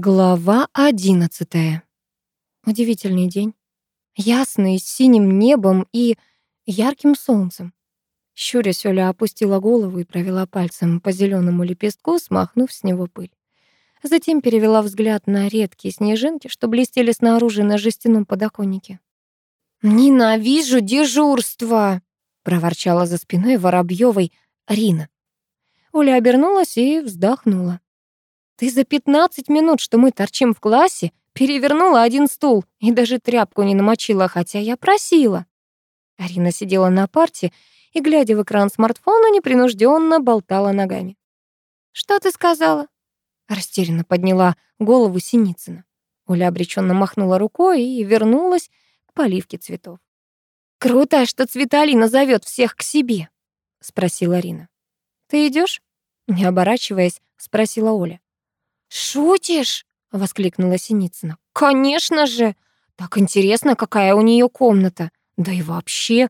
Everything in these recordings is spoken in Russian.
Глава одиннадцатая. Удивительный день. Ясный, с синим небом и ярким солнцем. Щурясь, Оля опустила голову и провела пальцем по зеленому лепестку, смахнув с него пыль. Затем перевела взгляд на редкие снежинки, что блестели снаружи на жестяном подоконнике. «Ненавижу дежурство!» — проворчала за спиной Воробьёвой Рина. Оля обернулась и вздохнула. Ты за пятнадцать минут, что мы торчим в классе, перевернула один стул и даже тряпку не намочила, хотя я просила. Арина сидела на парте и, глядя в экран смартфона, непринужденно болтала ногами. «Что ты сказала?» Растерянно подняла голову Синицына. Оля обреченно махнула рукой и вернулась к поливке цветов. «Круто, что Цветалина зовет всех к себе», — спросила Арина. «Ты идешь? Не оборачиваясь, спросила Оля. «Шутишь?» — воскликнула Синицына. «Конечно же! Так интересно, какая у нее комната. Да и вообще,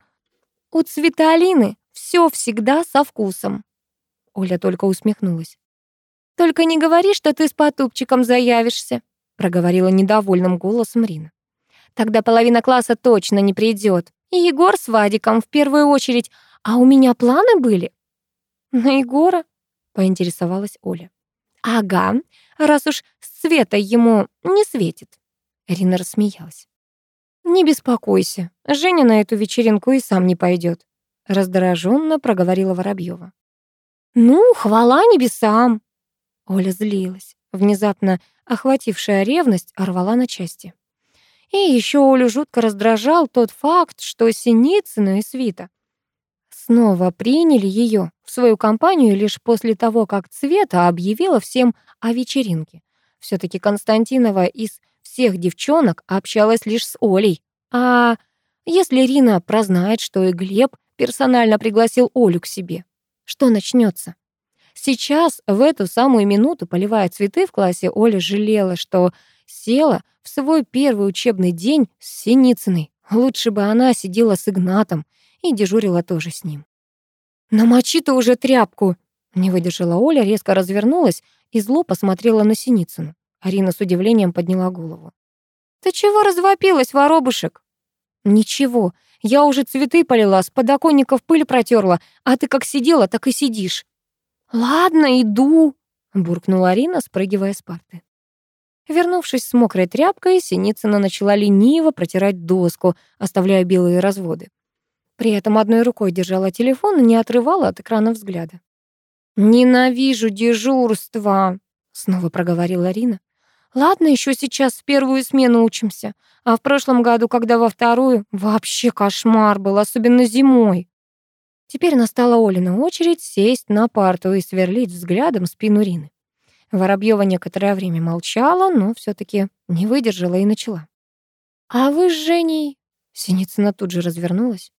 у Цветалины все всегда со вкусом». Оля только усмехнулась. «Только не говори, что ты с потупчиком заявишься», — проговорила недовольным голосом Рина. «Тогда половина класса точно не придет. И Егор с Вадиком в первую очередь. А у меня планы были». «На Егора?» — поинтересовалась Оля. «Ага, раз уж света ему не светит». Рина рассмеялась. «Не беспокойся, Женя на эту вечеринку и сам не пойдет», раздраженно проговорила Воробьева. «Ну, хвала небесам!» Оля злилась. Внезапно охватившая ревность рвала на части. И еще Олю жутко раздражал тот факт, что Синицына и Свита снова приняли ее в свою компанию лишь после того, как Цвета объявила всем о вечеринке. все таки Константинова из всех девчонок общалась лишь с Олей. А если Рина прознает, что и Глеб персонально пригласил Олю к себе, что начнется? Сейчас, в эту самую минуту, поливая цветы в классе, Оля жалела, что села в свой первый учебный день с Синицыной. Лучше бы она сидела с Игнатом и дежурила тоже с ним. «Намочи ты уже тряпку!» Не выдержала Оля, резко развернулась и зло посмотрела на Синицыну. Арина с удивлением подняла голову. «Ты чего развопилась, воробушек?» «Ничего, я уже цветы полила, с подоконников пыль протерла, а ты как сидела, так и сидишь». «Ладно, иду», — буркнула Арина, спрыгивая с парты. Вернувшись с мокрой тряпкой, Синицына начала лениво протирать доску, оставляя белые разводы. При этом одной рукой держала телефон и не отрывала от экрана взгляда. «Ненавижу дежурство», — снова проговорила Рина. «Ладно, еще сейчас в первую смену учимся, а в прошлом году, когда во вторую, вообще кошмар был, особенно зимой». Теперь настала Олина очередь сесть на парту и сверлить взглядом спину Рины. Воробьева некоторое время молчала, но все таки не выдержала и начала. «А вы с Женей...» Синицына тут же развернулась.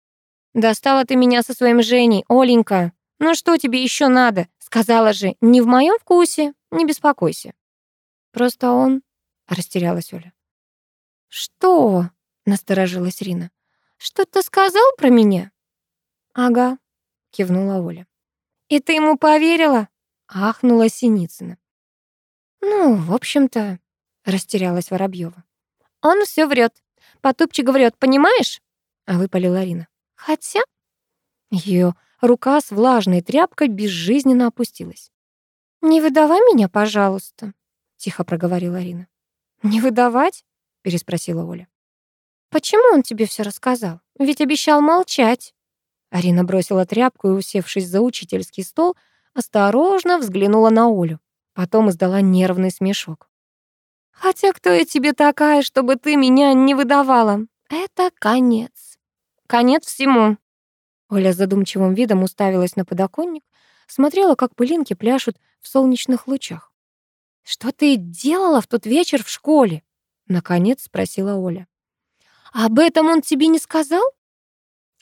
«Достала ты меня со своим Женей, Оленька. Ну что тебе еще надо? Сказала же, не в моем вкусе, не беспокойся». «Просто он...» — растерялась Оля. «Что?» — насторожилась Рина. «Что-то сказал про меня?» «Ага», — кивнула Оля. «И ты ему поверила?» — ахнула Синицына. «Ну, в общем-то...» — растерялась Воробьева. «Он все врет. Потупчик врет, понимаешь?» — а выпалила Рина. Хотя... Ее рука с влажной тряпкой безжизненно опустилась. «Не выдавай меня, пожалуйста», — тихо проговорила Арина. «Не выдавать?» — переспросила Оля. «Почему он тебе все рассказал? Ведь обещал молчать». Арина бросила тряпку и, усевшись за учительский стол, осторожно взглянула на Олю. Потом издала нервный смешок. «Хотя кто я тебе такая, чтобы ты меня не выдавала? Это конец». Конец всему. Оля задумчивым видом уставилась на подоконник, смотрела, как пылинки пляшут в солнечных лучах. «Что ты делала в тот вечер в школе?» — наконец спросила Оля. «Об этом он тебе не сказал?»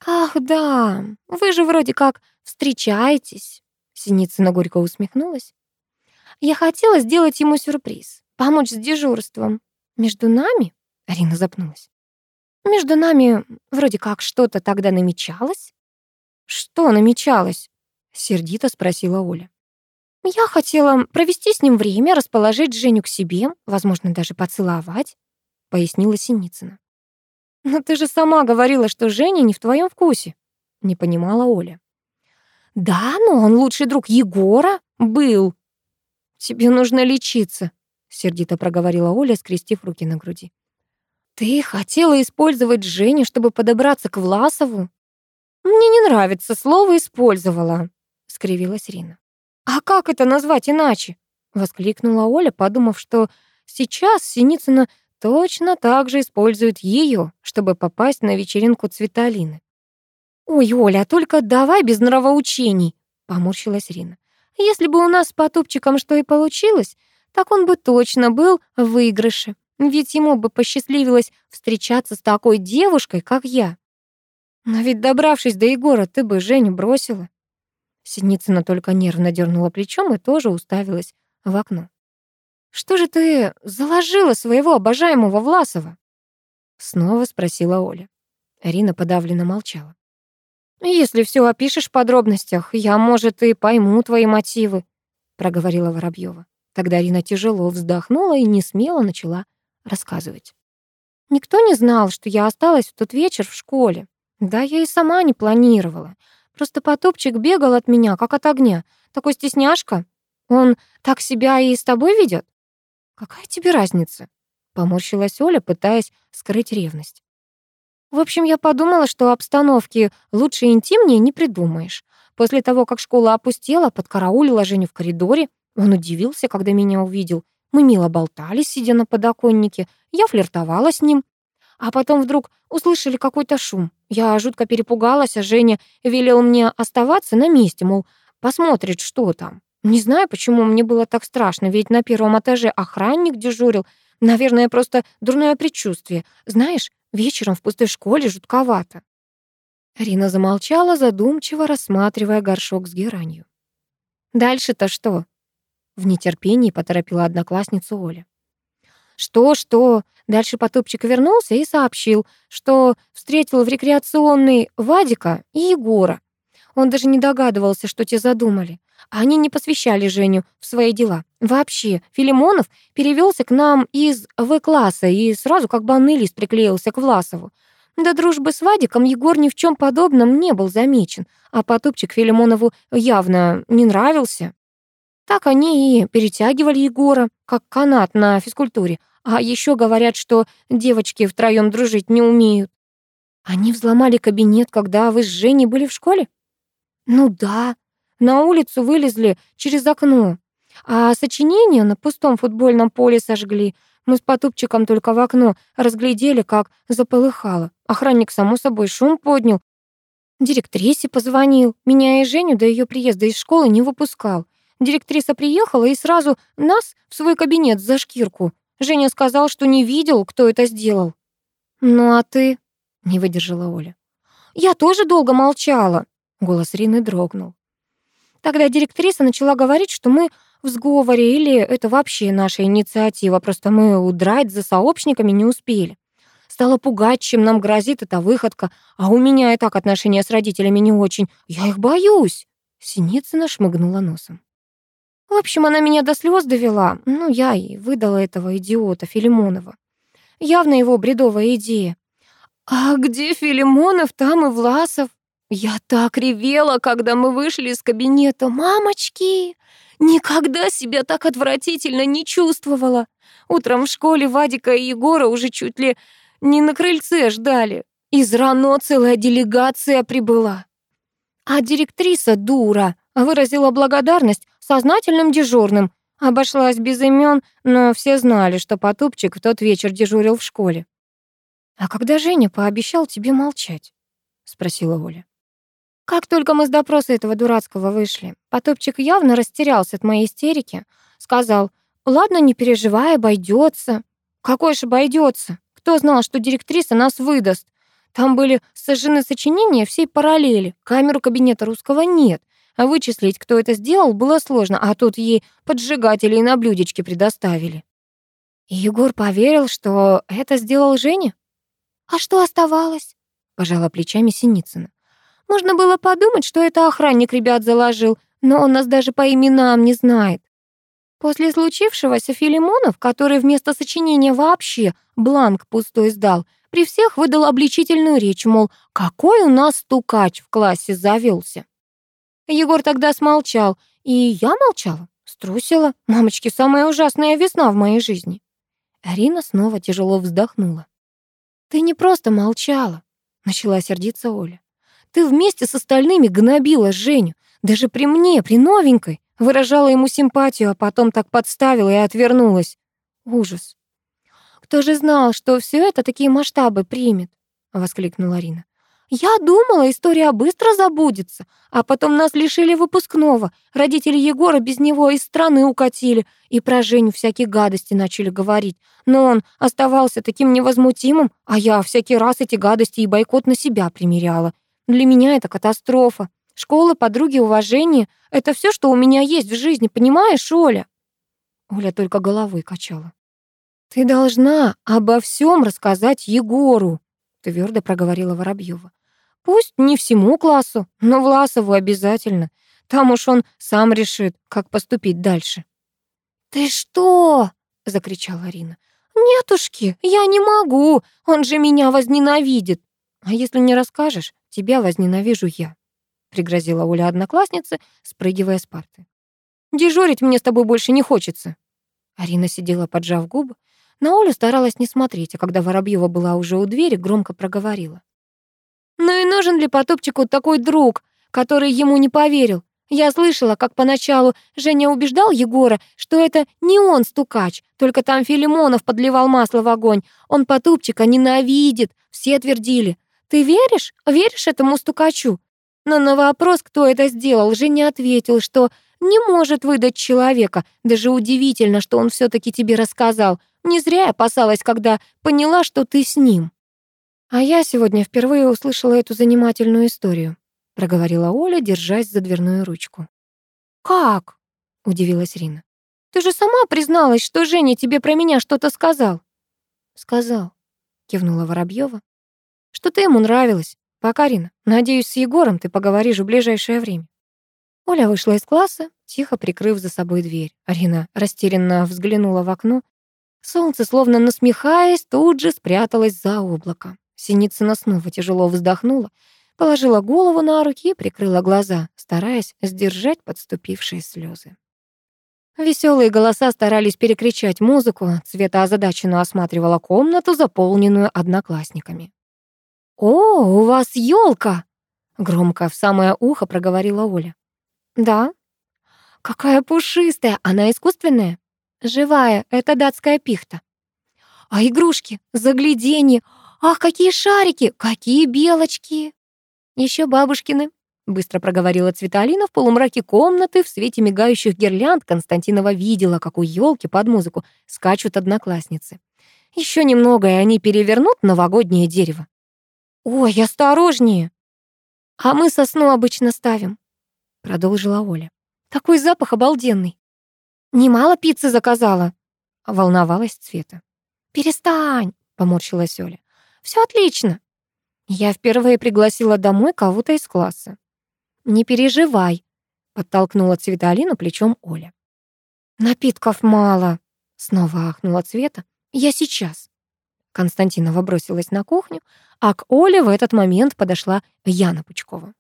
«Ах, да, вы же вроде как встречаетесь», — Синицына горько усмехнулась. «Я хотела сделать ему сюрприз, помочь с дежурством. Между нами?» — Арина запнулась. Между нами вроде как что-то тогда намечалось. Что намечалось? Сердито спросила Оля. Я хотела провести с ним время, расположить Женю к себе, возможно, даже поцеловать, пояснила Синицына. Но ты же сама говорила, что Женя не в твоем вкусе, не понимала Оля. Да, но он лучший друг Егора был. Тебе нужно лечиться, сердито проговорила Оля, скрестив руки на груди. Ты хотела использовать Женю, чтобы подобраться к Власову? Мне не нравится слово «использовала», — скривилась Рина. «А как это назвать иначе?» — воскликнула Оля, подумав, что сейчас Синицына точно так же использует ее, чтобы попасть на вечеринку Цветалины. «Ой, Оля, только давай без нравоучений», — поморщилась Рина. «Если бы у нас с Потупчиком что и получилось, так он бы точно был в выигрыше, ведь ему бы посчастливилось встречаться с такой девушкой, как я. Но ведь добравшись до Егора, ты бы Женю бросила». Синицына только нервно дернула плечом и тоже уставилась в окно. «Что же ты заложила своего обожаемого Власова?» Снова спросила Оля. Арина подавленно молчала. «Если все опишешь в подробностях, я, может, и пойму твои мотивы», проговорила Воробьева. Тогда Арина тяжело вздохнула и не смело начала рассказывать. «Никто не знал, что я осталась в тот вечер в школе. Да, я и сама не планировала. Просто потопчик бегал от меня, как от огня. Такой стесняшка. Он так себя и с тобой ведет? Какая тебе разница? Поморщилась Оля, пытаясь скрыть ревность. В общем, я подумала, что обстановки лучше и интимнее не придумаешь. После того, как школа опустела, подкараулила Женю в коридоре. Он удивился, когда меня увидел. Мы мило болтали, сидя на подоконнике. Я флиртовала с ним. А потом вдруг услышали какой-то шум. Я жутко перепугалась, а Женя велел мне оставаться на месте, мол, посмотрит, что там. Не знаю, почему мне было так страшно, ведь на первом этаже охранник дежурил. Наверное, просто дурное предчувствие. Знаешь, вечером в пустой школе жутковато. Рина замолчала, задумчиво рассматривая горшок с геранью. «Дальше-то что?» В нетерпении поторопила одноклассницу Оля. Что-что? Дальше Потупчик вернулся и сообщил, что встретил в рекреационной Вадика и Егора. Он даже не догадывался, что те задумали. Они не посвящали Женю в свои дела. Вообще, Филимонов перевелся к нам из В-класса и сразу как банный лист приклеился к Власову. До дружбы с Вадиком Егор ни в чем подобном не был замечен, а Потупчик Филимонову явно не нравился. Так они и перетягивали Егора, как канат на физкультуре. А еще говорят, что девочки втроем дружить не умеют. Они взломали кабинет, когда вы с Женей были в школе? Ну да. На улицу вылезли через окно. А сочинение на пустом футбольном поле сожгли. Мы с Потупчиком только в окно разглядели, как заполыхало. Охранник, само собой, шум поднял. Директрисе позвонил. Меня и Женю до ее приезда из школы не выпускал. Директриса приехала и сразу нас в свой кабинет за шкирку. Женя сказал, что не видел, кто это сделал. «Ну а ты?» — не выдержала Оля. «Я тоже долго молчала», — голос Рины дрогнул. Тогда директриса начала говорить, что мы в сговоре или это вообще наша инициатива, просто мы удрать за сообщниками не успели. Стала пугать, чем нам грозит эта выходка, а у меня и так отношения с родителями не очень. Я их боюсь. Синицына шмыгнула носом. В общем, она меня до слез довела. Ну, я и выдала этого идиота Филимонова. Явно его бредовая идея. А где Филимонов, там и Власов. Я так ревела, когда мы вышли из кабинета. Мамочки! Никогда себя так отвратительно не чувствовала. Утром в школе Вадика и Егора уже чуть ли не на крыльце ждали. Из РАНО целая делегация прибыла. А директриса дура выразила благодарность сознательным дежурным. Обошлась без имен, но все знали, что Потупчик в тот вечер дежурил в школе. «А когда Женя пообещал тебе молчать?» — спросила Оля. Как только мы с допроса этого дурацкого вышли, Потупчик явно растерялся от моей истерики. Сказал, «Ладно, не переживай, обойдется». «Какой ж обойдется? Кто знал, что директриса нас выдаст? Там были сожжены сочинения всей параллели, камеру кабинета русского нет. А вычислить, кто это сделал, было сложно, а тут ей поджигатели на блюдечке предоставили. Егор поверил, что это сделал Женя? А что оставалось? Пожала плечами Синицына. Можно было подумать, что это охранник ребят заложил. но он нас даже по именам не знает. После случившегося Филимонов, который вместо сочинения вообще бланк пустой сдал, при всех выдал обличительную речь, мол, какой у нас стукач в классе завелся. Егор тогда смолчал, и я молчала, струсила. Мамочки, самая ужасная весна в моей жизни. Арина снова тяжело вздохнула. «Ты не просто молчала», — начала сердиться Оля. «Ты вместе с остальными гнобила Женю, даже при мне, при новенькой, выражала ему симпатию, а потом так подставила и отвернулась. Ужас. «Кто же знал, что все это такие масштабы примет?» — воскликнула Рина. «Я думала, история быстро забудется, а потом нас лишили выпускного. Родители Егора без него из страны укатили и про Женю всякие гадости начали говорить. Но он оставался таким невозмутимым, а я всякий раз эти гадости и бойкот на себя примеряла. Для меня это катастрофа. Школа, подруги, уважение — это все, что у меня есть в жизни, понимаешь, Оля?» Оля только головой качала. «Ты должна обо всем рассказать Егору», — твердо проговорила Воробьева. «Пусть не всему классу, но Власову обязательно. Там уж он сам решит, как поступить дальше». «Ты что?» — закричала Рина. «Нетушки, я не могу, он же меня возненавидит. А если не расскажешь, тебя возненавижу я», — пригрозила Оля однокласснице, спрыгивая с парты. «Дежурить мне с тобой больше не хочется». Арина сидела, поджав губы, на Олю старалась не смотреть, а когда Воробьева была уже у двери, громко проговорила. «Ну и нужен ли Потопчику такой друг, который ему не поверил? Я слышала, как поначалу Женя убеждал Егора, что это не он стукач, только там Филимонов подливал масло в огонь. Он Потупчика ненавидит, все твердили. Ты веришь? Веришь этому стукачу? Но на вопрос, кто это сделал, Женя ответил, что не может выдать человека. Даже удивительно, что он все таки тебе рассказал. Не зря опасалась, когда поняла, что ты с ним. А я сегодня впервые услышала эту занимательную историю, проговорила Оля, держась за дверную ручку. Как? удивилась Рина. Ты же сама призналась, что Женя тебе про меня что-то сказал. Сказал, кивнула Воробьева. Что ты ему нравилась. Пока, Рина, надеюсь, с Егором ты поговоришь в ближайшее время. Оля вышла из класса, тихо прикрыв за собой дверь. Арина растерянно взглянула в окно. Солнце, словно насмехаясь, тут же спряталось за облако. Синицына снова тяжело вздохнула, положила голову на руки и прикрыла глаза, стараясь сдержать подступившие слезы. Веселые голоса старались перекричать музыку, Цвета озадаченно осматривала комнату, заполненную одноклассниками. «О, у вас елка! громко в самое ухо проговорила Оля. «Да». «Какая пушистая! Она искусственная?» Живая, это датская пихта. А игрушки, загляденье. Ах, какие шарики, какие белочки. Еще бабушкины, быстро проговорила Цветалина в полумраке комнаты в свете мигающих гирлянд. Константинова видела, как у елки под музыку скачут одноклассницы. Еще немного, и они перевернут новогоднее дерево. Ой, осторожнее. А мы сосну обычно ставим, продолжила Оля. Такой запах обалденный. Немало пиццы заказала?» — волновалась Цвета. «Перестань!» — поморщилась Оля. «Все отлично!» Я впервые пригласила домой кого-то из класса. «Не переживай», — подтолкнула Цветалину плечом Оля. «Напитков мало», — снова ахнула Цвета. «Я сейчас». Константинова бросилась на кухню, а к Оле в этот момент подошла Яна Пучкова.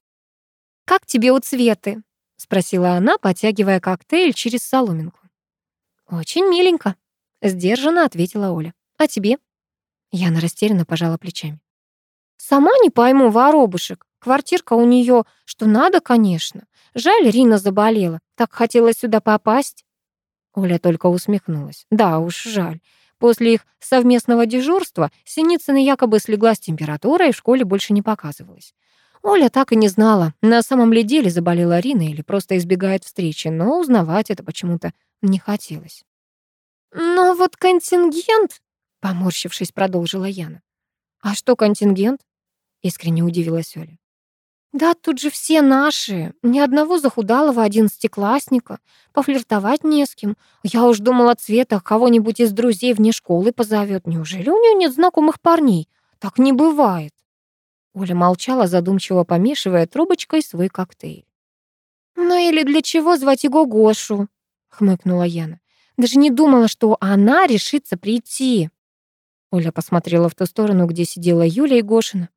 «Как тебе у Цветы?» — спросила она, потягивая коктейль через соломинку. «Очень миленько», — сдержанно ответила Оля. «А тебе?» Яна растерянно пожала плечами. «Сама не пойму, воробушек. Квартирка у нее, что надо, конечно. Жаль, Рина заболела. Так хотела сюда попасть». Оля только усмехнулась. «Да уж, жаль. После их совместного дежурства Синицына якобы слегла с температурой и в школе больше не показывалась. Оля так и не знала, на самом ли деле заболела Рина или просто избегает встречи, но узнавать это почему-то не хотелось. «Но вот контингент...» — поморщившись, продолжила Яна. «А что контингент?» — искренне удивилась Оля. «Да тут же все наши. Ни одного захудалого одиннадцатиклассника. Пофлиртовать не с кем. Я уж думала, Цвета кого-нибудь из друзей вне школы позовет. Неужели у нее нет знакомых парней? Так не бывает». Оля молчала, задумчиво помешивая трубочкой свой коктейль. «Ну или для чего звать его Гошу?» — хмыкнула Яна. «Даже не думала, что она решится прийти». Оля посмотрела в ту сторону, где сидела Юля и Гошина.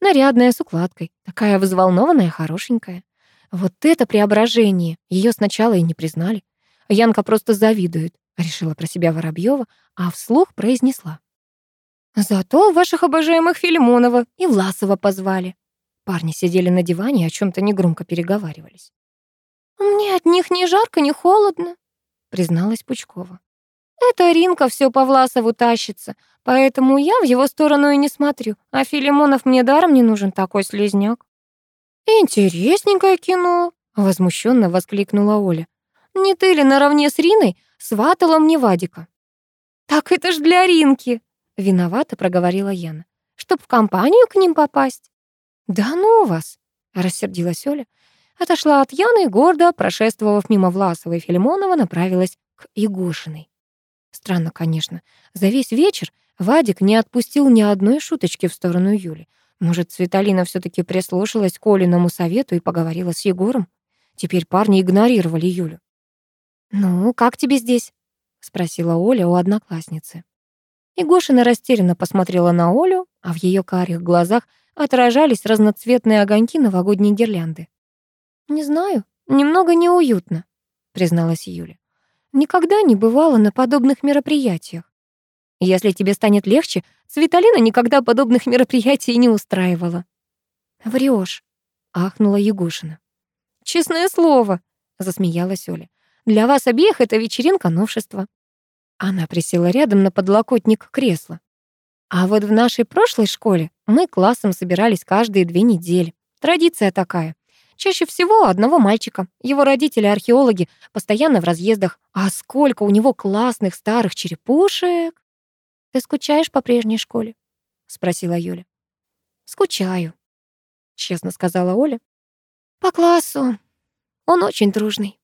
Нарядная, с укладкой, такая взволнованная, хорошенькая. Вот это преображение! Ее сначала и не признали. Янка просто завидует, решила про себя Воробьева, а вслух произнесла. Зато ваших обожаемых Филимонова и Власова позвали. Парни сидели на диване и о чем то негромко переговаривались. «Мне от них ни жарко, ни холодно», — призналась Пучкова. «Это Ринка все по Власову тащится, поэтому я в его сторону и не смотрю, а Филимонов мне даром не нужен такой слезняк». «Интересненькое кино», — возмущенно воскликнула Оля. «Не ты ли наравне с Риной сватала мне Вадика?» «Так это ж для Ринки», — виновато проговорила Яна, «чтоб в компанию к ним попасть». «Да ну вас!» — рассердилась Оля отошла от Яны и гордо, прошествовав мимо Власова и Филимонова, направилась к Егошиной. Странно, конечно. За весь вечер Вадик не отпустил ни одной шуточки в сторону Юли. Может, Светалина все таки прислушалась к Олиному совету и поговорила с Егором? Теперь парни игнорировали Юлю. «Ну, как тебе здесь?» — спросила Оля у одноклассницы. Егошина растерянно посмотрела на Олю, а в ее карих глазах отражались разноцветные огоньки новогодней гирлянды. «Не знаю, немного неуютно», — призналась Юля. «Никогда не бывала на подобных мероприятиях. Если тебе станет легче, Светалина никогда подобных мероприятий не устраивала». «Врёшь», — ахнула Ягушина. «Честное слово», — засмеялась Оля. «Для вас обеих это вечеринка новшества». Она присела рядом на подлокотник кресла. «А вот в нашей прошлой школе мы классом собирались каждые две недели. Традиция такая. Чаще всего одного мальчика. Его родители археологи, постоянно в разъездах. А сколько у него классных старых черепушек. Ты скучаешь по прежней школе? спросила Юля. Скучаю, честно сказала Оля. По классу. Он очень дружный.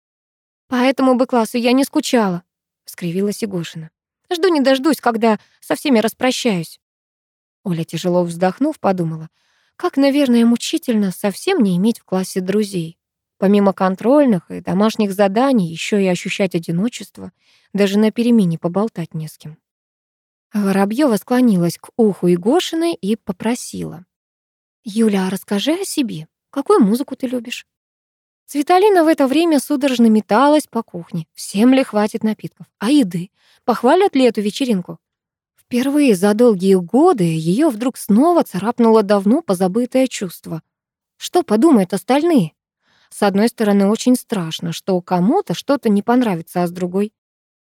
По этому бы классу я не скучала, скривилась Егошина. Жду не дождусь, когда со всеми распрощаюсь. Оля, тяжело вздохнув, подумала — как, наверное, мучительно совсем не иметь в классе друзей. Помимо контрольных и домашних заданий, еще и ощущать одиночество, даже на перемене поболтать не с кем. Воробьева склонилась к уху Егошиной и попросила. «Юля, а расскажи о себе. Какую музыку ты любишь?» Светалина в это время судорожно металась по кухне. Всем ли хватит напитков? А еды? Похвалят ли эту вечеринку? Впервые за долгие годы ее вдруг снова царапнуло давно позабытое чувство. Что подумают остальные? С одной стороны, очень страшно, что кому-то что-то не понравится, а с другой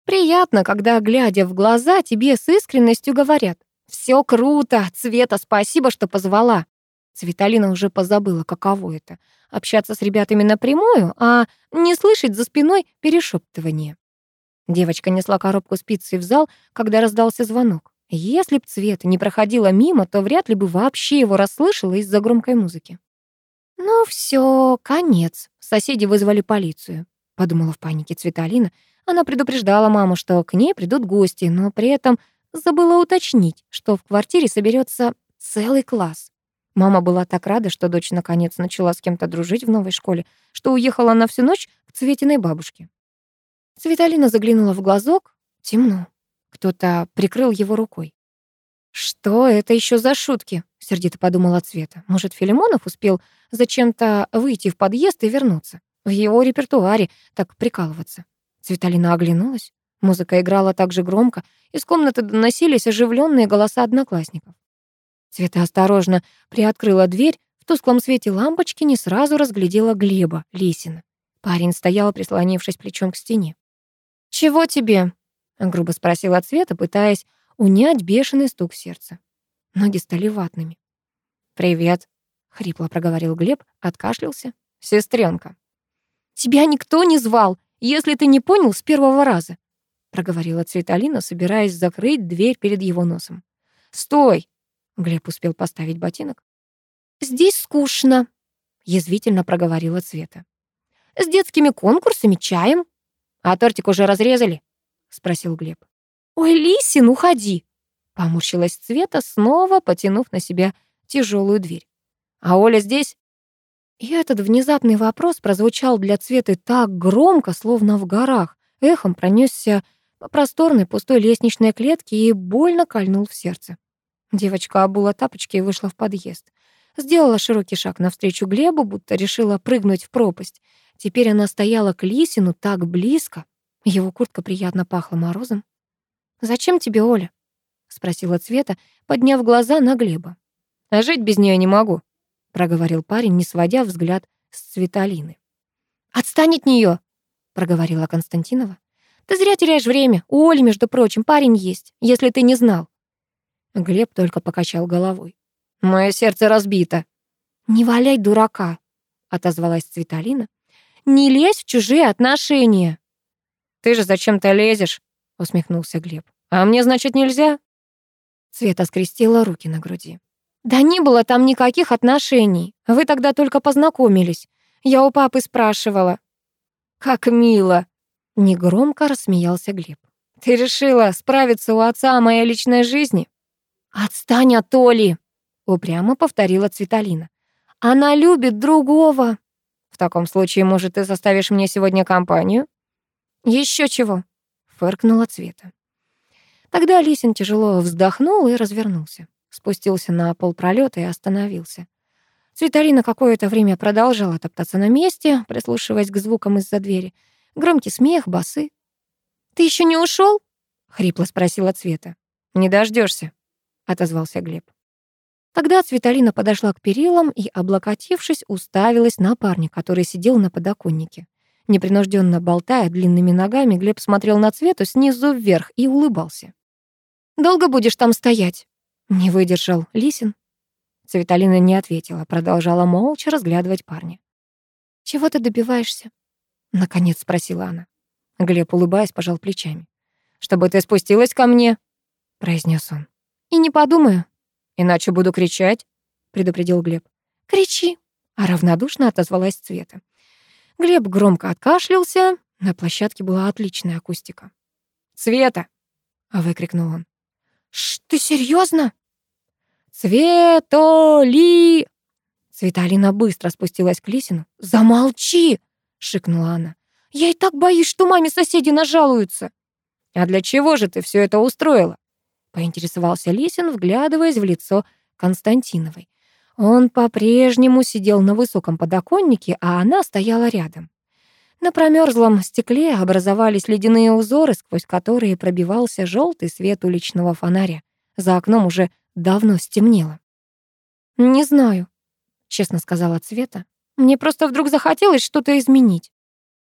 приятно, когда, глядя в глаза, тебе с искренностью говорят: "Все круто, Цвета, спасибо, что позвала". Цветалина уже позабыла, каково это общаться с ребятами напрямую, а не слышать за спиной перешептывания. Девочка несла коробку спицы в зал, когда раздался звонок. Если б Цвета не проходила мимо, то вряд ли бы вообще его расслышала из-за громкой музыки. «Ну все, конец. Соседи вызвали полицию», — подумала в панике Цветалина. Она предупреждала маму, что к ней придут гости, но при этом забыла уточнить, что в квартире соберется целый класс. Мама была так рада, что дочь наконец начала с кем-то дружить в новой школе, что уехала на всю ночь к Цветиной бабушке. Цветалина заглянула в глазок. Темно. Кто-то прикрыл его рукой. «Что это еще за шутки?» — сердито подумала Цвета. «Может, Филимонов успел зачем-то выйти в подъезд и вернуться? В его репертуаре так прикалываться». Цветалина оглянулась. Музыка играла так же громко, из комнаты доносились оживленные голоса одноклассников. Цвета осторожно приоткрыла дверь, в тусклом свете лампочки не сразу разглядела Глеба Лисина. Парень стоял, прислонившись плечом к стене. «Чего тебе?» грубо спросила Цвета, пытаясь унять бешеный стук сердца. Ноги стали ватными. «Привет», — хрипло проговорил Глеб, откашлялся. «Сестренка». «Тебя никто не звал, если ты не понял с первого раза», — проговорила Цветалина, собираясь закрыть дверь перед его носом. «Стой!» — Глеб успел поставить ботинок. «Здесь скучно», — язвительно проговорила Цвета. «С детскими конкурсами, чаем. А тортик уже разрезали?» спросил Глеб. «Ой, Лисин, уходи!» Поморщилась Цвета, снова потянув на себя тяжелую дверь. «А Оля здесь?» И этот внезапный вопрос прозвучал для Цветы так громко, словно в горах, эхом пронесся по просторной пустой лестничной клетке и больно кольнул в сердце. Девочка обула тапочки и вышла в подъезд. Сделала широкий шаг навстречу Глебу, будто решила прыгнуть в пропасть. Теперь она стояла к Лисину так близко. Его куртка приятно пахла морозом. «Зачем тебе Оля?» — спросила Цвета, подняв глаза на Глеба. «А жить без нее не могу», — проговорил парень, не сводя взгляд с Цветалины. «Отстань от нее, проговорила Константинова. «Ты зря теряешь время. У Оли, между прочим, парень есть, если ты не знал». Глеб только покачал головой. «Мое сердце разбито». «Не валяй дурака», — отозвалась Цветалина. «Не лезь в чужие отношения». «Ты же зачем-то лезешь», — усмехнулся Глеб. «А мне, значит, нельзя?» Света скрестила руки на груди. «Да не было там никаких отношений. Вы тогда только познакомились. Я у папы спрашивала». «Как мило!» — негромко рассмеялся Глеб. «Ты решила справиться у отца о моей личной жизни?» «Отстань от Оли!» — упрямо повторила Цветалина. «Она любит другого!» «В таком случае, может, ты составишь мне сегодня компанию?» «Еще чего?» — фыркнула Цвета. Тогда Лисин тяжело вздохнул и развернулся. Спустился на пол пролета и остановился. Цветалина какое-то время продолжала топтаться на месте, прислушиваясь к звукам из-за двери. Громкий смех, басы. «Ты еще не ушел? хрипло спросила Цвета. «Не дождешься, отозвался Глеб. Тогда Цветалина подошла к перилам и, облокотившись, уставилась на парня, который сидел на подоконнике. Непринужденно болтая длинными ногами, Глеб смотрел на Цвету снизу вверх и улыбался. «Долго будешь там стоять?» Не выдержал Лисин. Цветалина не ответила, продолжала молча разглядывать парня. «Чего ты добиваешься?» Наконец спросила она. Глеб, улыбаясь, пожал плечами. «Чтобы ты спустилась ко мне», — произнес он. «И не подумаю. Иначе буду кричать», — предупредил Глеб. «Кричи», — а равнодушно отозвалась Цвета. Глеб громко откашлялся. На площадке была отличная акустика. «Цвета!» — выкрикнул он. «Ш, ты серьезно? «Цветоли!» Цветалина быстро спустилась к Лисину. «Замолчи!» — шикнула она. «Я и так боюсь, что маме соседи нажалуются». «А для чего же ты все это устроила?» — поинтересовался Лисин, вглядываясь в лицо Константиновой. Он по-прежнему сидел на высоком подоконнике, а она стояла рядом. На промерзлом стекле образовались ледяные узоры, сквозь которые пробивался желтый свет уличного фонаря. За окном уже давно стемнело. «Не знаю», — честно сказала Цвета. «Мне просто вдруг захотелось что-то изменить.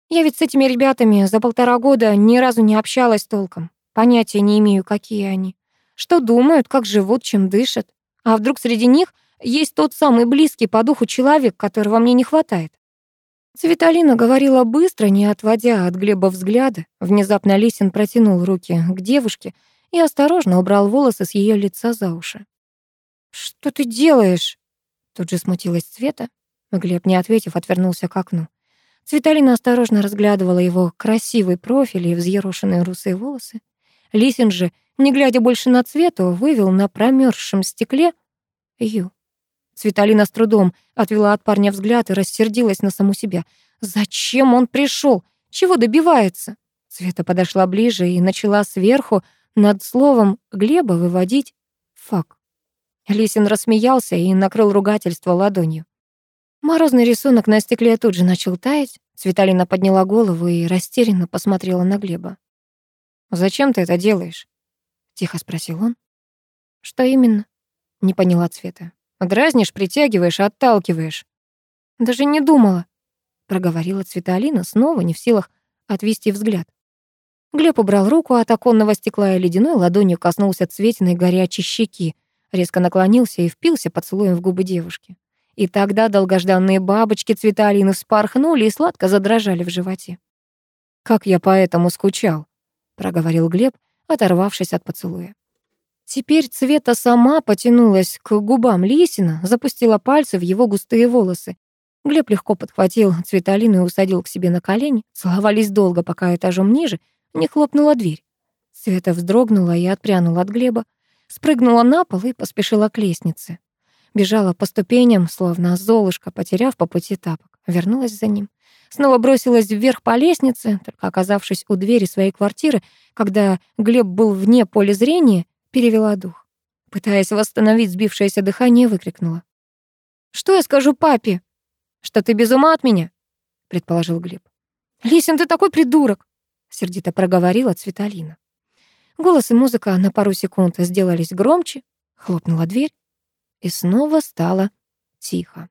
Я ведь с этими ребятами за полтора года ни разу не общалась толком. Понятия не имею, какие они. Что думают, как живут, чем дышат. А вдруг среди них есть тот самый близкий по духу человек, которого мне не хватает? Цветалина говорила быстро, не отводя от Глеба взгляда. Внезапно Лисин протянул руки к девушке и осторожно убрал волосы с ее лица за уши. «Что ты делаешь?» Тут же смутилась Цвета. Глеб, не ответив, отвернулся к окну. Цветалина осторожно разглядывала его красивый профиль и взъерошенные русые волосы. Лисин же, не глядя больше на Цвету, вывел на промерзшем стекле Ю. Цветалина с трудом отвела от парня взгляд и рассердилась на саму себя. «Зачем он пришел? Чего добивается?» Света подошла ближе и начала сверху над словом Глеба выводить «фак». Лисин рассмеялся и накрыл ругательство ладонью. Морозный рисунок на стекле тут же начал таять. Цветалина подняла голову и растерянно посмотрела на Глеба. «Зачем ты это делаешь?» — тихо спросил он. «Что именно?» — не поняла Цвета. Дразнишь, притягиваешь, отталкиваешь. Даже не думала, проговорила Цветалина, снова не в силах отвести взгляд. Глеб убрал руку от оконного стекла и ледяной ладонью коснулся Цветиной горячей щеки, резко наклонился и впился поцелуем в губы девушки. И тогда долгожданные бабочки Цветалины вспорхнули и сладко задрожали в животе. «Как я по этому скучал», — проговорил Глеб, оторвавшись от поцелуя. Теперь Цвета сама потянулась к губам Лисина, запустила пальцы в его густые волосы. Глеб легко подхватил Цветалину и усадил к себе на колени. Целовались долго, пока этажом ниже не хлопнула дверь. Света вздрогнула и отпрянула от Глеба, спрыгнула на пол и поспешила к лестнице. Бежала по ступеням, словно золушка, потеряв по пути тапок. Вернулась за ним. Снова бросилась вверх по лестнице, только оказавшись у двери своей квартиры, когда Глеб был вне поля зрения, перевела дух. Пытаясь восстановить сбившееся дыхание, выкрикнула. «Что я скажу папе?» «Что ты без ума от меня?» — предположил Глеб. «Лисин, ты такой придурок!» — сердито проговорила Цветалина. Голос и музыка на пару секунд сделались громче, хлопнула дверь, и снова стало тихо.